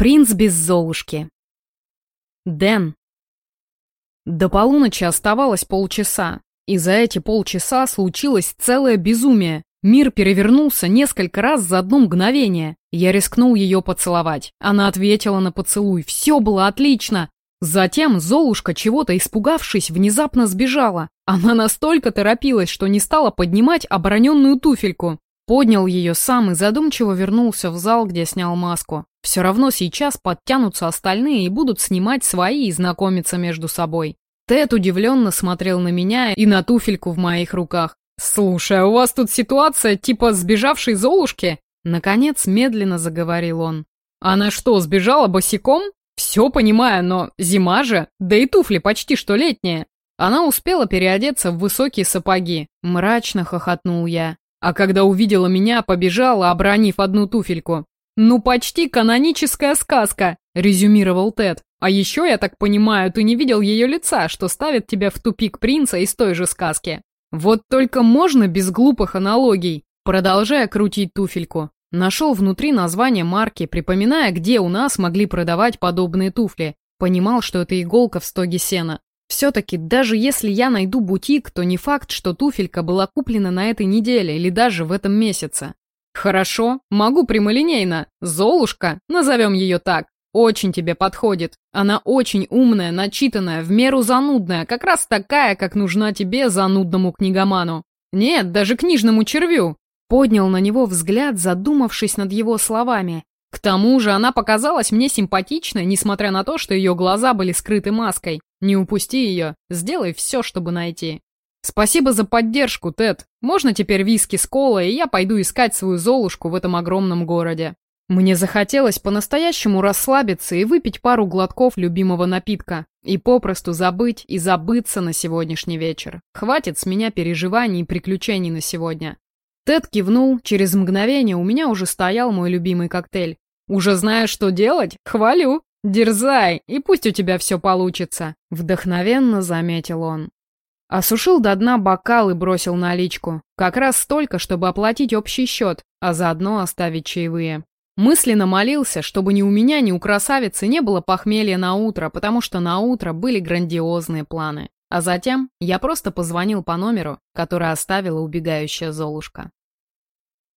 Принц без Золушки. Дэн. До полуночи оставалось полчаса, и за эти полчаса случилось целое безумие. Мир перевернулся несколько раз за одно мгновение. Я рискнул ее поцеловать. Она ответила на поцелуй. Все было отлично. Затем Золушка, чего-то испугавшись, внезапно сбежала. Она настолько торопилась, что не стала поднимать обороненную туфельку. Поднял ее сам и задумчиво вернулся в зал, где снял маску. Все равно сейчас подтянутся остальные и будут снимать свои и знакомиться между собой. Тед удивленно смотрел на меня и на туфельку в моих руках. «Слушай, а у вас тут ситуация типа сбежавшей Золушки?» Наконец медленно заговорил он. «Она что, сбежала босиком? Все понимаю, но зима же, да и туфли почти что летние». Она успела переодеться в высокие сапоги. Мрачно хохотнул я. А когда увидела меня, побежала, обронив одну туфельку. «Ну, почти каноническая сказка», — резюмировал Тед. «А еще, я так понимаю, ты не видел ее лица, что ставит тебя в тупик принца из той же сказки. Вот только можно без глупых аналогий?» Продолжая крутить туфельку. Нашел внутри название марки, припоминая, где у нас могли продавать подобные туфли. Понимал, что это иголка в стоге сена. Все-таки, даже если я найду бутик, то не факт, что туфелька была куплена на этой неделе или даже в этом месяце. Хорошо, могу прямолинейно. Золушка, назовем ее так, очень тебе подходит. Она очень умная, начитанная, в меру занудная, как раз такая, как нужна тебе, занудному книгоману. Нет, даже книжному червю. Поднял на него взгляд, задумавшись над его словами. К тому же она показалась мне симпатичной, несмотря на то, что ее глаза были скрыты маской. Не упусти ее, сделай все, чтобы найти. Спасибо за поддержку, Тед. Можно теперь виски с колой, и я пойду искать свою Золушку в этом огромном городе. Мне захотелось по-настоящему расслабиться и выпить пару глотков любимого напитка. И попросту забыть и забыться на сегодняшний вечер. Хватит с меня переживаний и приключений на сегодня. Тед кивнул, через мгновение у меня уже стоял мой любимый коктейль. «Уже знаешь, что делать? Хвалю! Дерзай, и пусть у тебя все получится!» Вдохновенно заметил он. Осушил до дна бокал и бросил наличку. Как раз столько, чтобы оплатить общий счет, а заодно оставить чаевые. Мысленно молился, чтобы ни у меня, ни у красавицы не было похмелья на утро, потому что на утро были грандиозные планы. А затем я просто позвонил по номеру, который оставила убегающая Золушка.